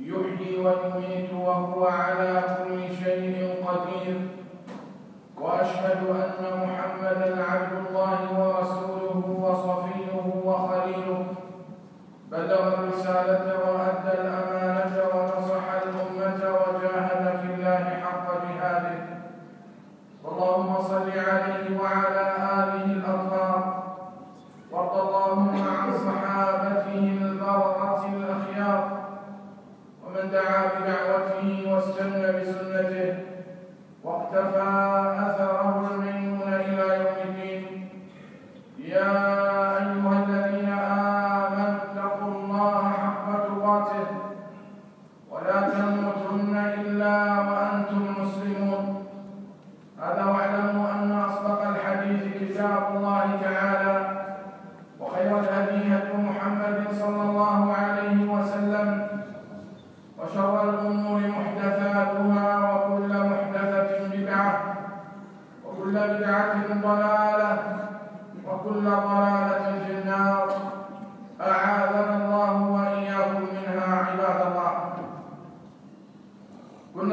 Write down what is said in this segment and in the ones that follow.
يحيي ويميت وهو على كل شيء قدير. وأشهد أن محمدا عبد الله ورسوله وصفيه وخليله. بلغ الرسالة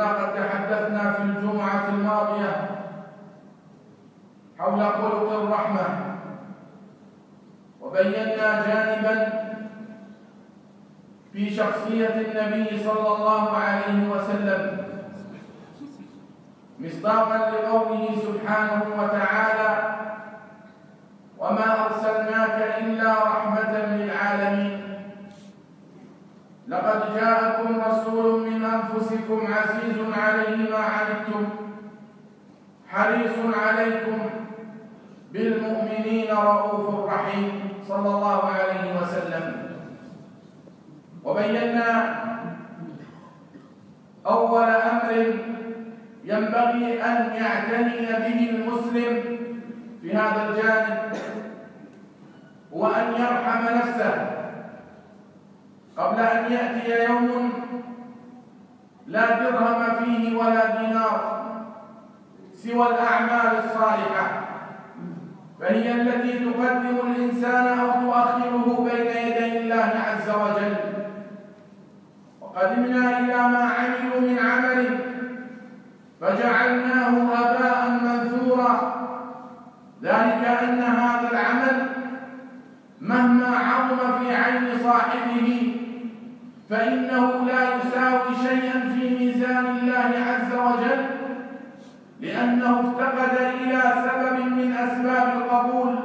كنا قد تحدثنا في الجمعة الماضية حول خلق الرحمة وبينا جانبا في شخصية النبي صلى الله عليه وسلم مصداقا لقوله سبحانه وتعالى وما أرسلناك إلا رحمة للعالمين لقد جاءكم رسول من أنفسكم عزيز عليه ما عنتم حريص عليكم بالمؤمنين رؤوف رحيم صلى الله عليه وسلم. وبينا أول أمر ينبغي أن يعتني به المسلم في هذا الجانب هو أن يرحم نفسه. قبل أن يأتي يوم لا درهم فيه ولا دينار سوى الأعمال الصالحة فهي التي تقدم الإنسان أو تؤخره بين يدي الله عز وجل. وقدمنا إلى ما عملوا من عمل فجعلناه هباء منثورا. ذلك أن هذا العمل مهما عظم في عين صاحبه فإنه لا يساوي شيئا في ميزان الله عز وجل لأنه افتقد إلى سبب من أسباب القبول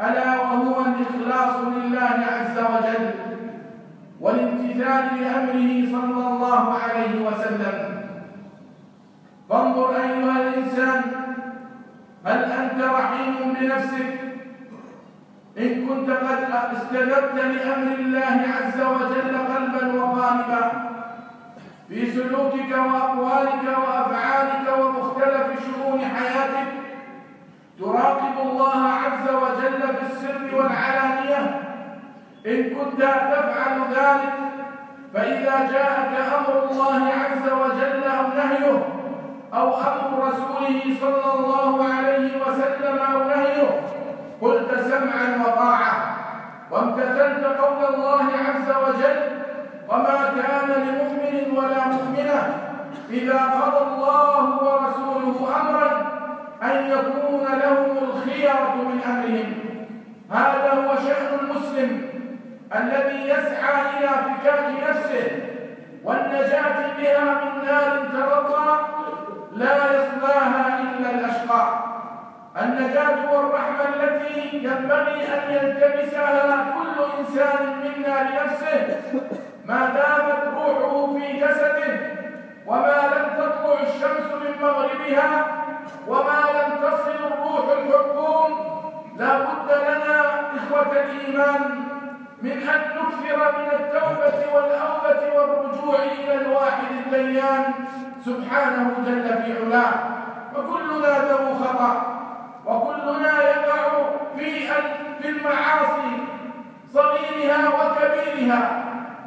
ألا وهو الإخلاص لله عز وجل والامتثال لأمره صلى الله عليه وسلم. فانظر أيها الإنسان هل أنت رحيم بنفسك؟ إن كنت قد استجبت لأمر الله عز وجل قلبا وقالبا في سلوكك وأقوالك وأفعالك ومختلف شؤون حياتك تراقب الله عز وجل في السر والعلانية. إن كنت تفعل ذلك فإذا جاءك أمر الله عز وجل أو نهيه أو أمر رسوله صلى الله عليه وسلم أو نهيه قلت سمعا وطاعة وامتثلت قول الله عز وجل وما كان لمؤمن ولا مؤمنة إذا قضى الله ورسوله أمرا أن يكون لهم الخيرة من أمرهم. هذا هو شأن المسلم الذي يسعى إلى فكاك نفسه والنجاة بها من نار ترضى لا يصلاها إلا الأشقى. النجاة والرحمة التي ينبغي أن يلتمسها كل إنسان منا لنفسه. ما دامت روحه في جسده وما لم تطلع الشمس من مغربها وما لم تصل الروح الحكوم لا بد لنا إخوة الإيمان من أن نكثر من التوبة والأوبة والرجوع إلى الواحد الديان سبحانه جل في علاه. فكلنا ذو خطأ. وكلنا يقع في في المعاصي صغيرها وكبيرها.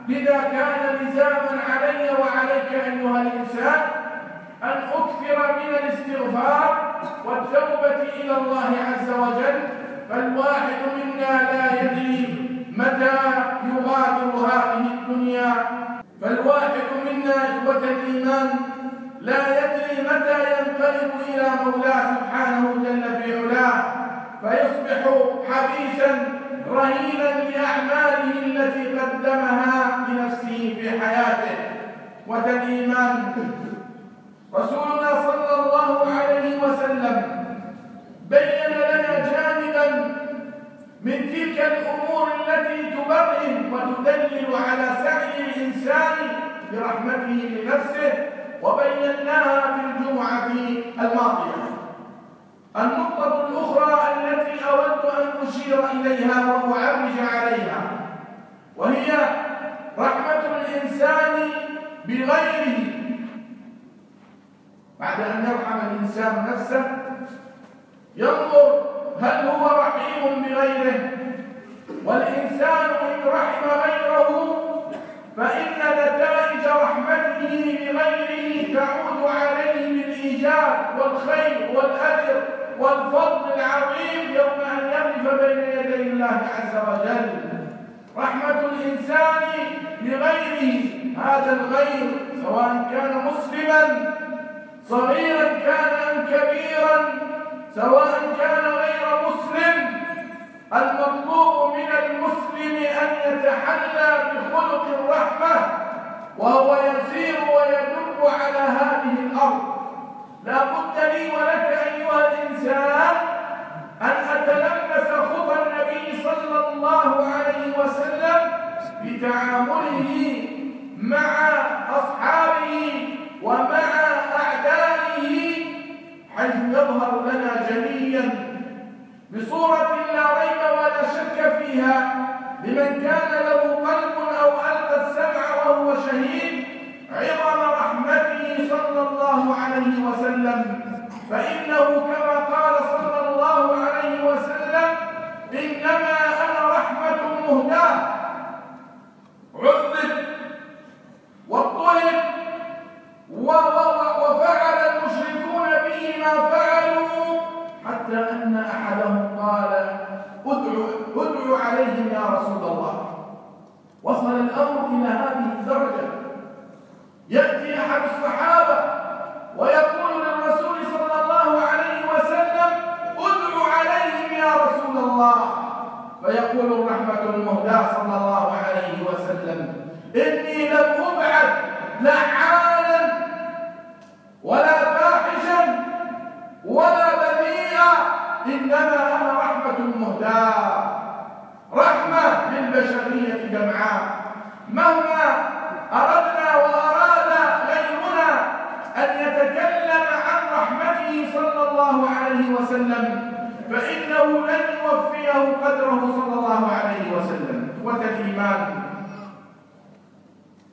لذا كان لزاما علي وعليك أيها الإنسان أن أكثر من الاستغفار والتوبة إلى الله عز وجل فالواحد منا لا يدري متى يغادر هذه الدنيا. فالواحد منا إخوة الإيمان لا يدري متى ينقلب إلى مولاه سبحانه جل في علاه فيصبح حبيسا رهينا لأعماله التي قدمها لنفسه في حياته. وتالإيمان رسولنا صلى الله عليه وسلم بين لنا جانبا من تلك الأمور التي تبرهن وتدلل على سعي الإنسان برحمته لنفسه وبيناها في الجمعة الماضية. النقطة الأخرى التي أود أن أشير إليها وأعرج عليها وهي رحمة الإنسان بغيره. بعد أن يرحم الإنسان نفسه ينظر هل هو رحيم بغيره. والإنسان إن رحم غيره فإن نتائج رحمته بغيره تعود عليه بالإيجاب والخير والأجر والفضل العظيم يوم أن يقف بين يدي الله عز وجل. رحمة الإنسان لغيره هذا الغير سواء كان مسلما صغيرا كان أم كبيرا سواء كان غير مسلم المطلوب من المسلم أن يتحلى بخلق الرحمة وهو يسير ويدب على هذه الأرض. لا بد لي ولك أيها الإنسان أن أتلمس خطى النبي صلى الله عليه وسلم بتعامله مع أصحابه ومع أعدائه حيث يظهر لنا جليا بصورة لا ريب ولا شك فيها لمن كان له قلب أو ألقى السمع وهو شهيد عظم رحمته صلى الله عليه وسلم. فإنه كما قال صلى الله عليه وسلم إنما أنا رحمة مهداة. عذب واضطهد وفعل المشركون به ما فعلوا حتى أن أحدهم قال ادعوا ادعوا عليهم يا رسول الله. وصل الأمر إلى هذه الدرجة. يأتي أحد الصحابة ويقول للرسول صلى الله عليه وسلم ادعوا عليهم يا رسول الله. فيقول الرحمة المهداة صلى الله عليه وسلم إني لم أبعث لعانا ولا فاحشا ولا بذيئا إنما أنا رحمة مهداة رحمة للبشرية جمعاء مهما أردنا وأراد غيرنا أن يتكلم عن رحمته صلى الله عليه وسلم فإنه لن يوفيه قدره صلى الله عليه وسلم إخوة الإيمان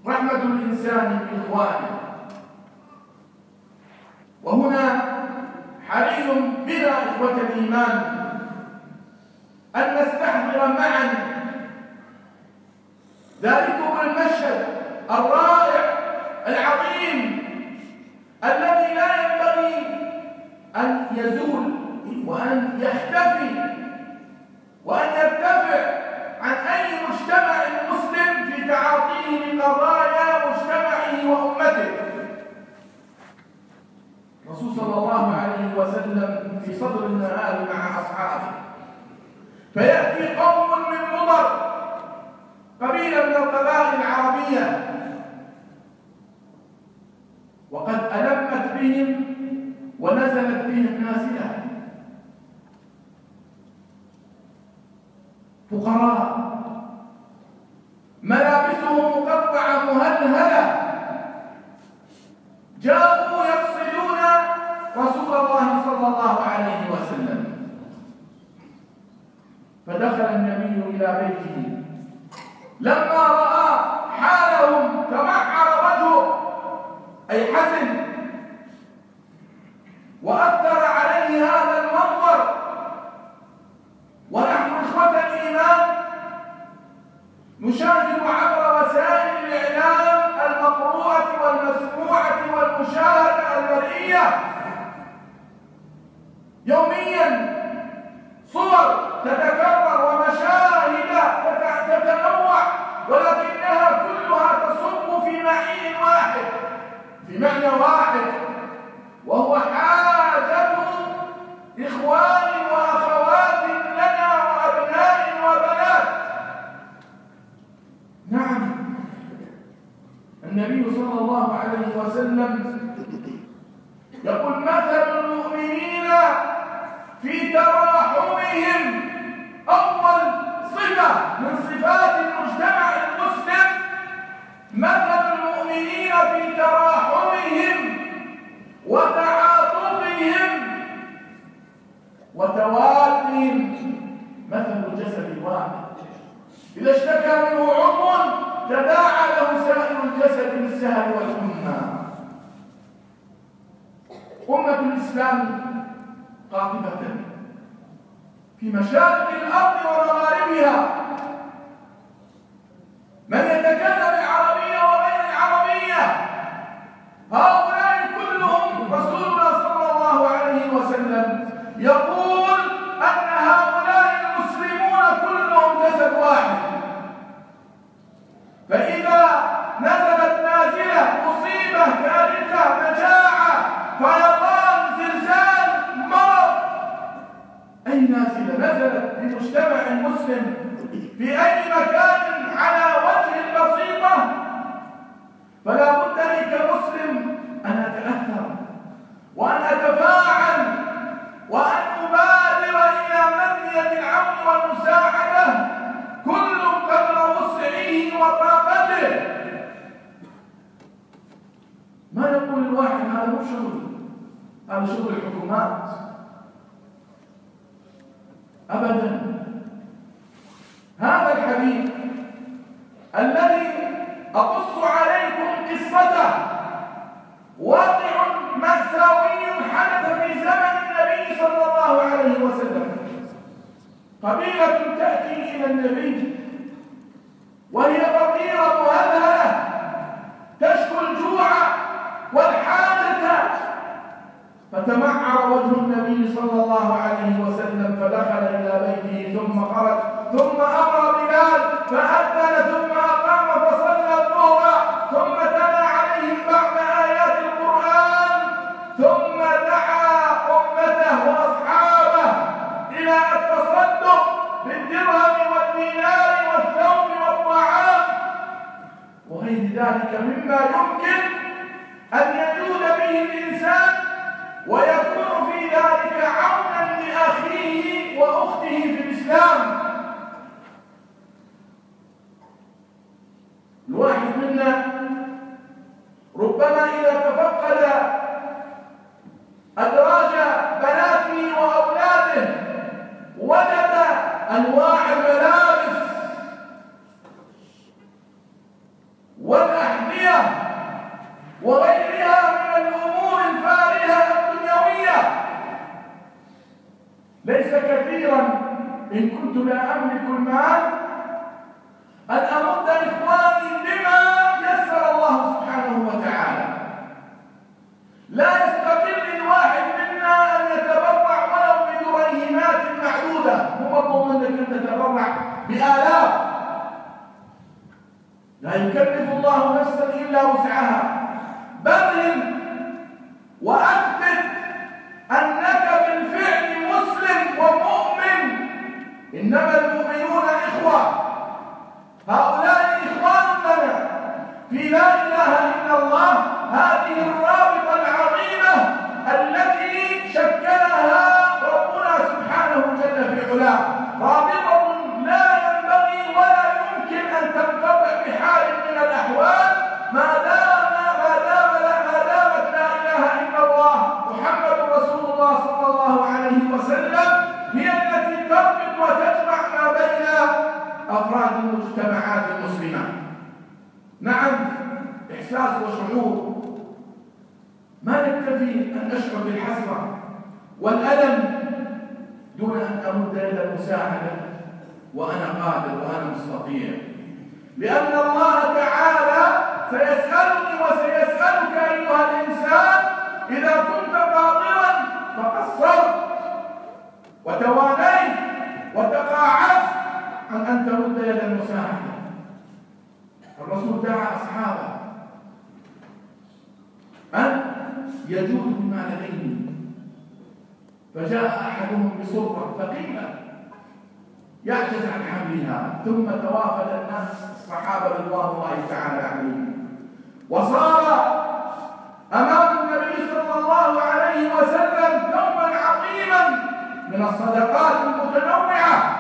رحمة بإخوانه وهنا حري بنا إخوة الإيمان أن نستحضر معا ذلكم المشهد الرائع العظيم الذي لا ينبغي أن يزول وأن يختفي وأن يرتفع عن أي مجتمع مسلم في تعاطيه لقضايا وأمته. الرسول صلى الله عليه وسلم في صدر النهار مع أصحابه. فيأتي قوم من مضر قبيلة من القبائل العربية. وقد ألمت بهم ونزلت بهم نازلة. فقراء. ملابسهم مقطعة مهلهلة. جاءوا يقصدون رسول الله صلى الله عليه وسلم. فدخل النبي إلى بيته. لما رأى حالهم تمعر وجهه أي حزن. وأثر عليه هذا المنظر. ونحن إخوة الإيمان نشاهد والمشاهدة المرئية يوميا صور تتكرر ومشاهد تتنوع ولكنها كلها تصب في معنى واحد في معنى واحد وهو حاجة إخوان وأخوات لنا وأبناء وبنات. نعم النبي صلى الله عليه وسلم يقول مثل المؤمنين في تراحمهم. أول صفة من صفات المجتمع المسلم مثل المؤمنين في تراحمهم وتعاطفهم وتوادهم مثل الجسد الواحد. إذا اشتكى منه عضو تداعى له سائر الجسد بالسهل والحمى أمة الإسلام قاطبة في مشارق الأرض ومغاربها. من يقول الواحد؟ هذا مو شغل. هذا شغل الحكومات. أبدا. هذا الحديث الذي التصدق بالدرهم والدينار والثوب والطعام. وغير ذلك مما يمكن أن يجود به الإنسان ويكون في ذلك عونا لأخيه وأخته في الإسلام. الواحد منا ربما إذا تفقد أدراج بناته وجد أنواع الملابس والأحذية وغيرها من الأمور الفارهة الدنيوية. ليس كثيرا إن كنت لا أملك المال. أن أمد إخواني بما يسر الله سبحانه وتعالى لا يستقل الواحد منا أن يتبرع ولو بدريهمات معدودة مو مطلوب منك أن تتبرع بآلاف لا يكلف الله نفسا إلا وسعها لا يكتفي أن أشعر بالحسرة والألم دون أن أمد يد المساعدة وأنا قادر وأنا مستطيع. لأن الله تعالى سيسألني وسيسألك أيها الإنسان إذا كنت قادرا فقصرت وتوانيت وتقاعست عن أن تمد يد المساعدة. الرسول دعا أصحابه أن يجود بما لديه فجاء أحدهم بصرة ثقيلة يعجز عن حملها ثم توافد الناس الصحابة رضوان الله تعالى عليهم. وصار أمام النبي صلى الله عليه وسلم كوما عظيما من الصدقات المتنوعة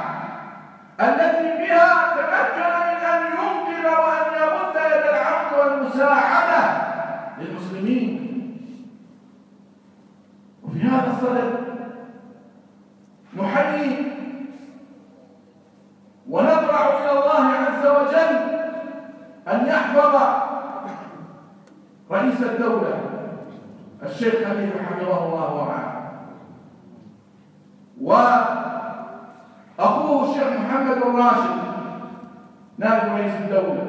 التي بها تمكن من أن ينقذ وأن يرد يد العون والمساعدة للمسلمين الصدد نحيي ونضرع إلى الله عز وجل أن يحفظ رئيس الدولة الشيخ خليل حفظه الله ورعاه وأخوه الشيخ محمد الراشد نائب رئيس الدولة.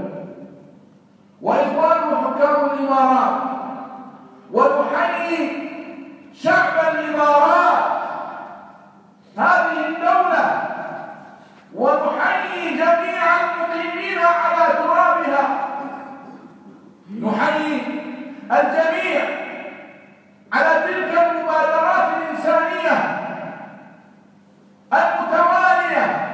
وإخوانه حكام الإمارات ونحيي شعب الإمارات هذه الدولة ونحيي جميع المقيمين على ترابها. نحيي الجميع على تلك المبادرات الإنسانية المتوالية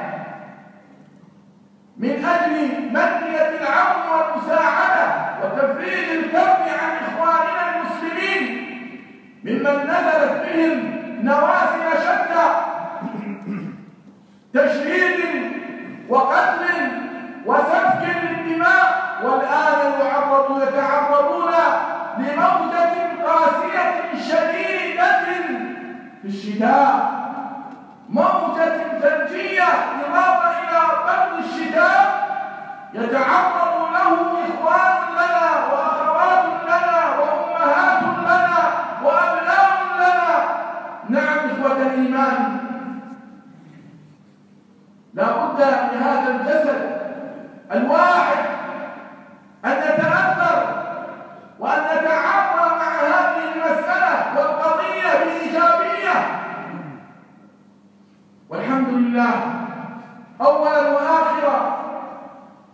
من أجل مدية العون والمساعدة وتفريج الكرب عن إخواننا المسلمين ممن نزلت بهم نوازل شتى تشريد وقتل وسفك للدماء والآن يعرض يتعرضون لموجة قاسية شديدة في الشتاء موجة ثلجية إضافة إلى برد الشتاء يتعرض له إخوان لنا وأخوات لنا وأمهات لنا وأبناء لنا نعم إخوة الإيمان لا بد لهذا الجسد الواحد أن يتأثر وأن نتعاطى مع هذه المسألة والقضية بإيجابية والحمد لله أولا وآخرا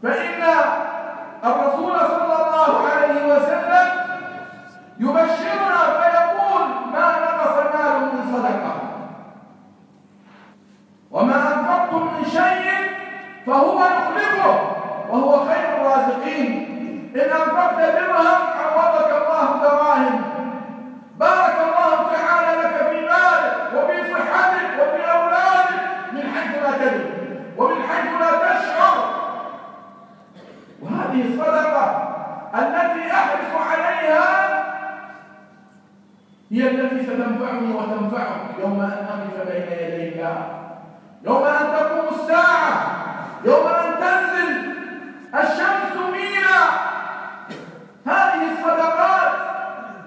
فإن الرسول صلى الله عليه وسلم يبشرنا فيقول ما نقص مال من صدقة وما أنفقتم من شيء فهو يخلفه وهو خير الرازقين إن أنفقت درهم عوضك الله دراهم بارك الله تعالى لك في مالك وفي صحتك وفي أولادك من حيث لا تدري ومن حيث لا تشعر وهذه الصدقة التي أحرص عليها هي التي ستنفعني وتنفعك يوم أن أقف بين يدي الله يوم أن تقوم الساعة يوم أن تنزل الشمس مينا هذه الصدقات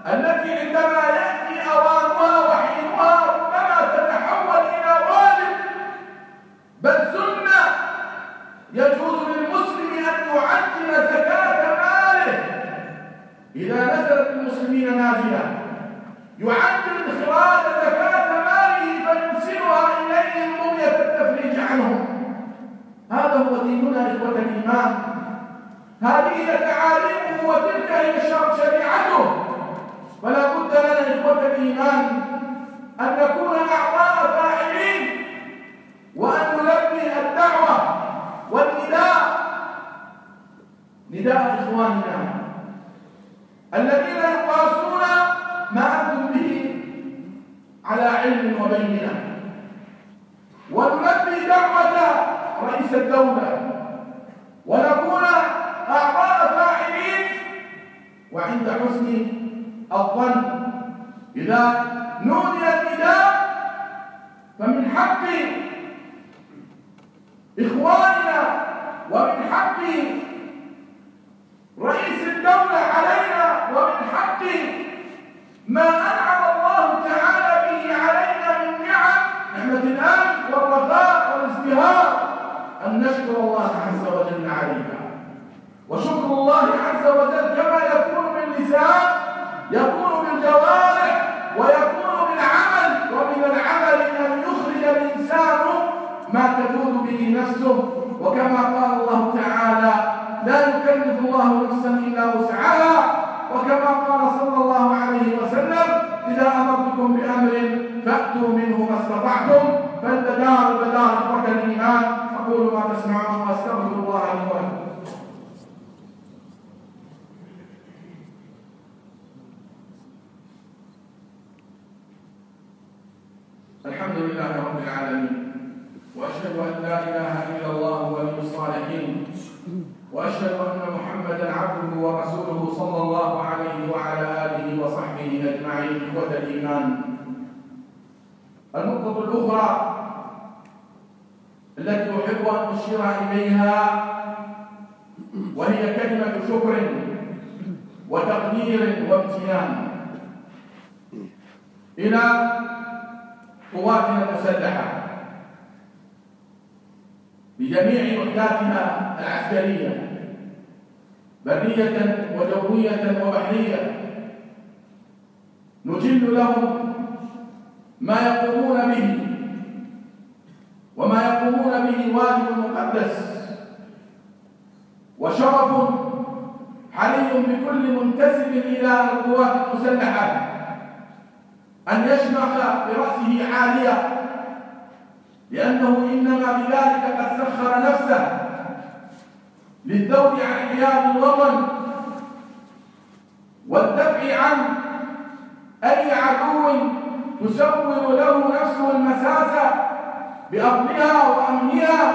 التي عندما يأتي أوانها وحينها ربما تتحول إلى واجب بل سنة يجوز للمسلم أن يعجل زكاة ماله إذا نزلت المسلمين نازلة يعجل إخراج زكاة ماله فيرسلها إليهم بغية التفريج عنهم هذا هو ديننا إخوة الإيمان هذه تعاليمه هي شريعته. فلا بد لنا إخوة الإيمان أن نكون أعضاء فاعلين وأن نلبي الدعوة والنداء. نداء إخواننا. والازدهار أن نشكر الله عز وجل عليها وشكر الله عز وجل كما يكون باللسان يكون بالجوارح ويكون بالعمل ومن العمل أن يخرج الإنسان ما تجود به نفسه. وكما قال الله تعالى لا يكلف الله نفسا إلا وسعها وكما قال صلى الله عليه وسلم إذا أمرتكم بأمر فأتوا منه ما استطعتم فالبدار بدار إخوة الإيمان. أقول ما تسمعون وأستغفر الله لي ولكم. الحمد لله رب العالمين. وأشهد أن لا إله إلا الله ولي الصالحين. وأشهد أن محمدا عبده ورسوله صلى الله عليه وعلى آله وصحبه أجمعين. اخوه الإيمان. النقطه الأخرى التي أحب أن أشير إليها وهي كلمة شكر وتقدير وامتنان. إلى قواتنا المسلحة بجميع وحداتها العسكرية برية وجوية وبحرية نجل لهم ما يقومون به. وما يقومون به واجب مقدس وشرف حري بكل منتسب إلى القوات المسلحة. أن يشمخ برأسه عالية. لأنه إنما بذلك قد سخر نفسه. للذود عن حياد الوطن. والدفع عن أي عدو تسول له نفسه المساسة بأرضها وأمنها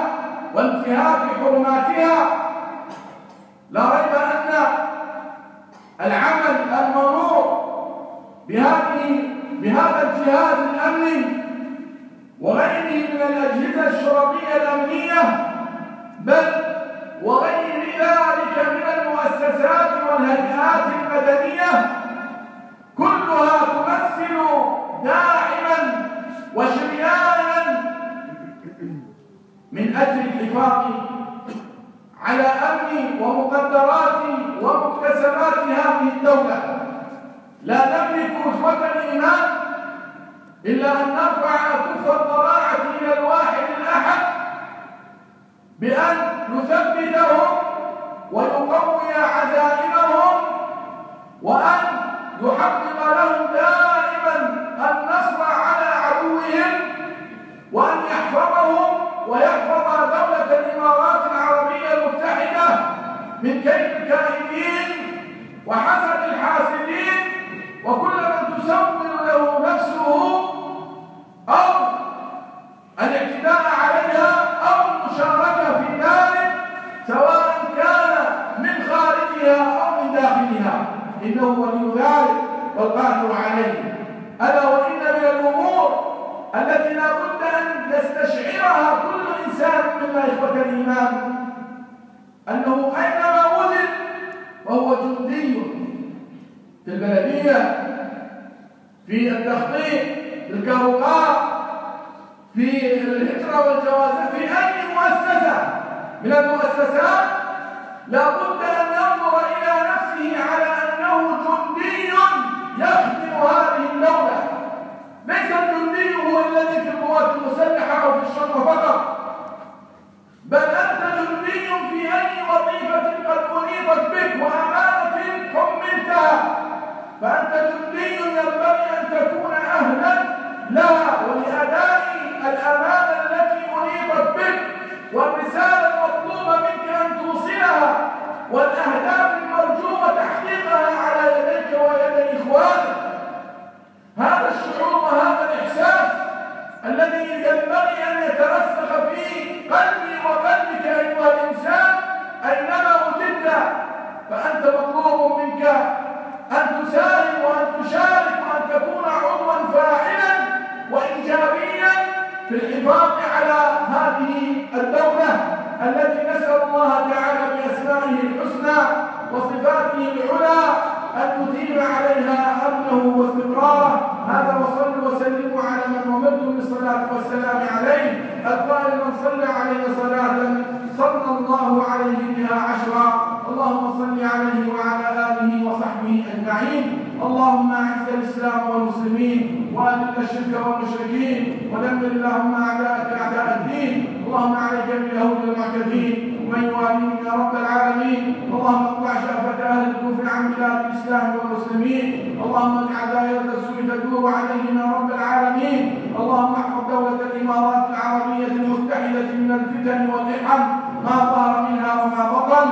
وانتهاك حرماتها. لا ريب أن العمل المنوط بهذه بهذا الجهاز الأمني وغيره من الأجهزة الشرطية الأمنية بل وغير ذلك من المؤسسات والهيئات المدنية كلها تمثل داعما وشريانا من أجل الحفاظ على أمن ومقدرات ومكتسبات هذه الدولة. لا نملك إخوة الإيمان إلا أن نرفع كف الضراعة إلى الواحد الأحد بأن نثبتهم ويقوي عزائمهم وأن يحقق لهم دائما النصر على عدوهم وأن يحفظهم ويحفظ دولة الإمارات العربية المتحدة من كيد الكائدين وحسد الحاسدين وكل من تسول له نفسه أو الاعتداء عليها أو المشاركة في ذلك سواء كان من خارجها أو من داخلها. إنه ولي ذلك والقادر عليه. ألا وإن من الأمور التي لا بد أن يستشعرها كل إنسان منا إخوة الإيمان أنه أينما وجد وهو جندي في البلدية في التخطيط في الكهرباء في الهجرة والجوازات في أي مؤسسة من المؤسسات لابد قد أنيطت اللهم أعداءك أعداء الدين. اللهم عليك باليهود والمعتدين. ومن يواليهم يا رب العالمين. اللهم اقطع شأفة أهل الكفر عن بلاد الإسلام والمسلمين. اللهم اجعل دائرة السوء تدور عليهم يا رب العالمين. اللهم احفظ دولة الإمارات العربية المتحدة من الفتن والإحن ما ظهر منها وما بطن.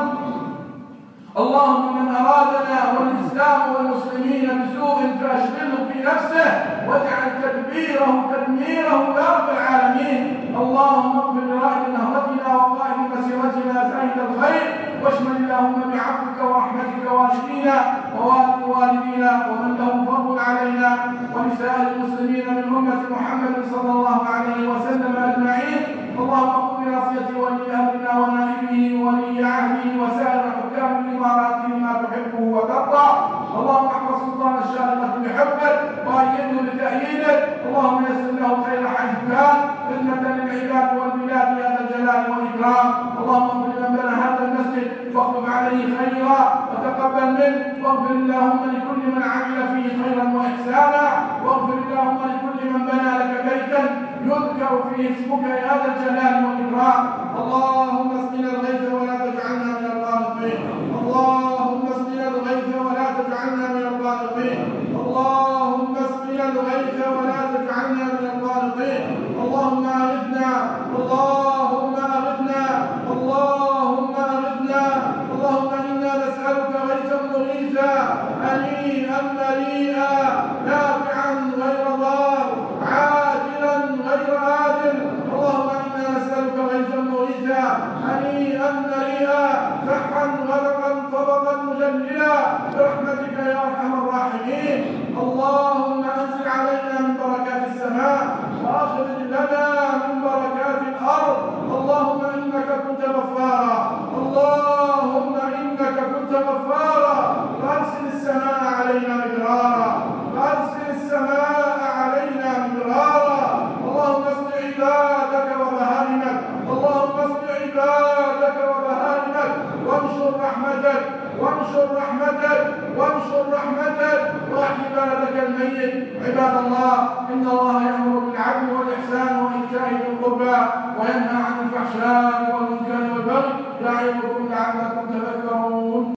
اللهم من أرادنا والإسلام والمسلمين بسوء فأشغله في نفسه واجعل تدبيره تدميره يا رب العالمين. اللهم اغفر لرائد نهضتنا وقائد مسيرتنا زاهد الخير واشمل اللهم بعفوك ورحمتك والدينا ووالد والدينا ومن له فضل علينا. ولسائر المسلمين من أمة محمد صلى الله عليه وسلم أجمعين. اللهم قم بنصية ولي أمرنا ونائبه وولي عهده وسائر حكام الإمارات بما تحبه وترضى. اللهم احفظ سلطان الشارقة بحفظك وأيده بتأييدك اللهم يسر له خير حيث كان خدمة للعباد والبلاد يا ذا الجلال والإكرام. اللهم اغفر لمن بنى هذا المسجد واخلف عليه خيرا وتقبل منه. واغفر اللهم لكل من عمل فيه خيرا وإحسانا. واغفر اللهم لكل من بنى لك بيتا يذكر فيه اسمك يا ذا الجلال والإكرام. اللهم اسقنا الغيث ولا تجعلنا من القانطين اللهم ولا تجعلنا من القانطين اللهم